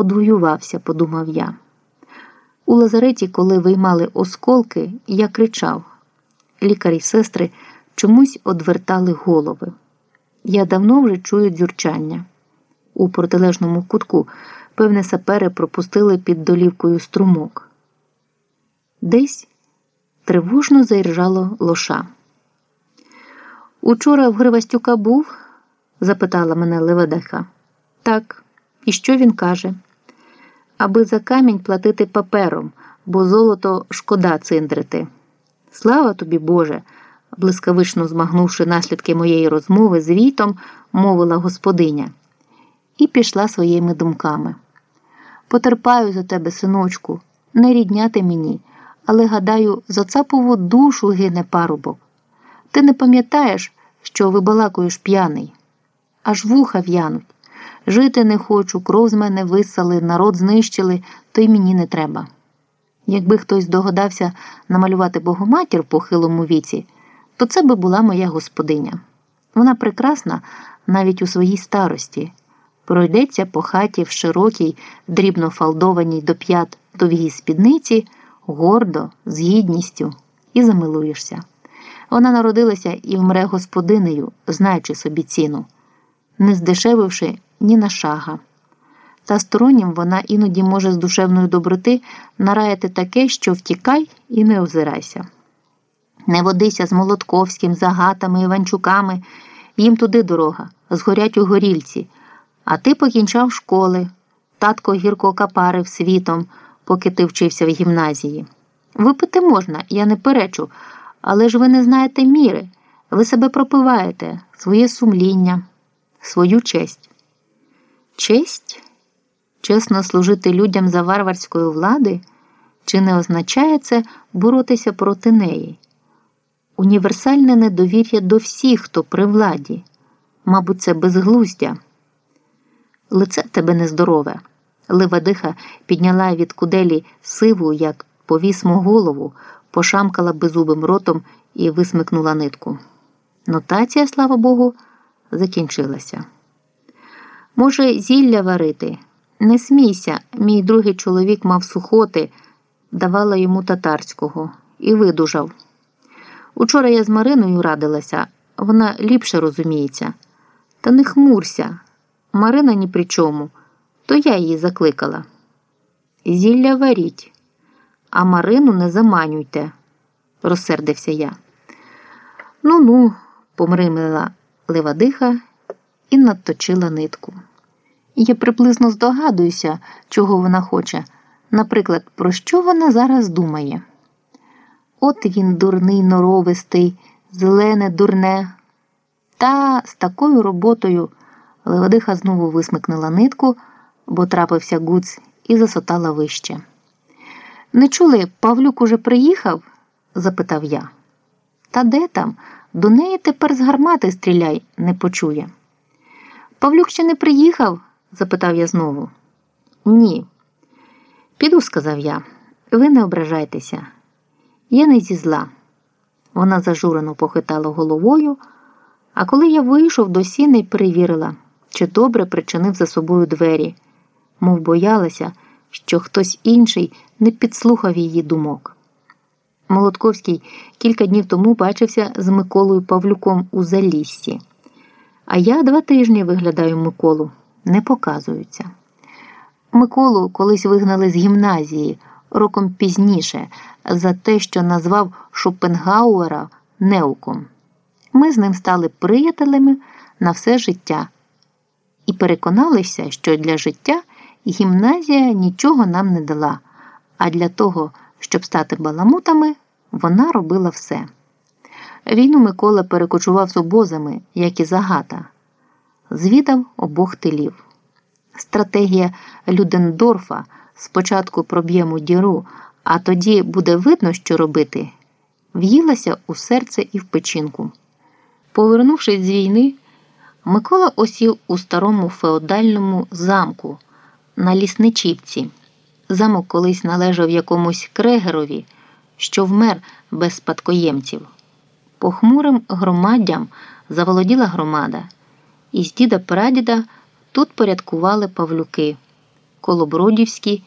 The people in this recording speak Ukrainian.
одвоювався, подумав я. У лазареті, коли виймали осколки, я кричав. Лікарі й сестри чомусь одвертали голови. Я давно вже чую дзюрчання. У протилежному кутку певне сапери пропустили під долівкою струмок. Десь тривожно заіржало лоша. Учора в Гривастюка був? запитала мене Леведеха. Так, і що він каже? Аби за камінь платити папером, бо золото шкода циндрити. Слава тобі, Боже! блискавично змагнувши наслідки моєї розмови з вітом, мовила господиня, і пішла своїми думками. Потерпаю за тебе, синочку, не рідняти мені, але, гадаю, за цапову душу гине парубок. Ти не пам'ятаєш, що вибалакуєш п'яний, аж вуха в'януть. Жити не хочу, кров з мене висали, народ знищили, то й мені не треба. Якби хтось догадався намалювати Богоматір в похилому віці, то це би була моя господиня. Вона прекрасна навіть у своїй старості, пройдеться по хаті в широкій, дрібно фалдованій до п'ят довгій спідниці, гордо, з гідністю, і замилуєшся. Вона народилася і вмре господинею, знаючи собі ціну, не здешевивши ні на шага. Та стороннім вона іноді може з душевної доброти нараяти таке, що втікай і не озирайся. Не водися з Молотковським, Загатами, Іванчуками, їм туди дорога, згорять у горільці, а ти покінчав школи, татко гірко капарив світом, поки ти вчився в гімназії. Випити можна, я не перечу, але ж ви не знаєте міри, ви себе пропиваєте, своє сумління, свою честь. Честь? Чесно служити людям за варварської влади, чи не означає це боротися проти неї? Універсальне недовір'я до всіх, хто при владі. Мабуть, це безглуздя. Лице тебе нездорове. Ливадиха підняла від куделі сиву, як повісму голову, пошамкала беззубим ротом і висмикнула нитку. Нотація, слава Богу, закінчилася. Може, зілля варити? Не смійся, мій другий чоловік мав сухоти, давала йому татарського і видужав. Учора я з Мариною радилася, вона ліпше розуміється. Та не хмурся. Марина ні при чому, то я її закликала. Зілля варіть, а Марину не заманюйте, розсердився я. Ну ну, помримила Левадиха і надточила нитку. Я приблизно здогадуюся, чого вона хоче. Наприклад, про що вона зараз думає. От він дурний норовистий, зелене, дурне. Та з такою роботою Левадиха знову висмикнула нитку, бо трапився гуц, і засотала вище. Не чули, Павлюк уже приїхав? запитав я. Та де там? До неї тепер з гармати стріляй, не почує. Павлюк ще не приїхав? запитав я знову. Ні. Піду, сказав я, ви не ображайтеся. Я не зі зла. Вона зажурено похитала головою, а коли я вийшов до сіни, перевірила, чи добре причинив за собою двері, мов боялася, що хтось інший не підслухав її думок. Молотковський кілька днів тому бачився з Миколою Павлюком у Заліссі, а я два тижні виглядаю Миколу, не показуються. Миколу колись вигнали з гімназії роком пізніше за те, що назвав Шопенгауера неуком. Ми з ним стали приятелями на все життя і переконалися, що для життя гімназія нічого нам не дала, а для того, щоб стати баламутами, вона робила все. Війну Микола перекочував з обозами, як і загата, звідав обох тилів. Стратегія Людендорфа спочатку проб'ємо діру, а тоді буде видно, що робити, в'їлася у серце і в печінку. Повернувшись з війни, Микола осів у старому феодальному замку на Лісничівці. Замок колись належав якомусь крегерові, що вмер без спадкоємців. Похмурим громаддям заволоділа громада, і з діда прадіда тут порядкували павлюки. колобродівські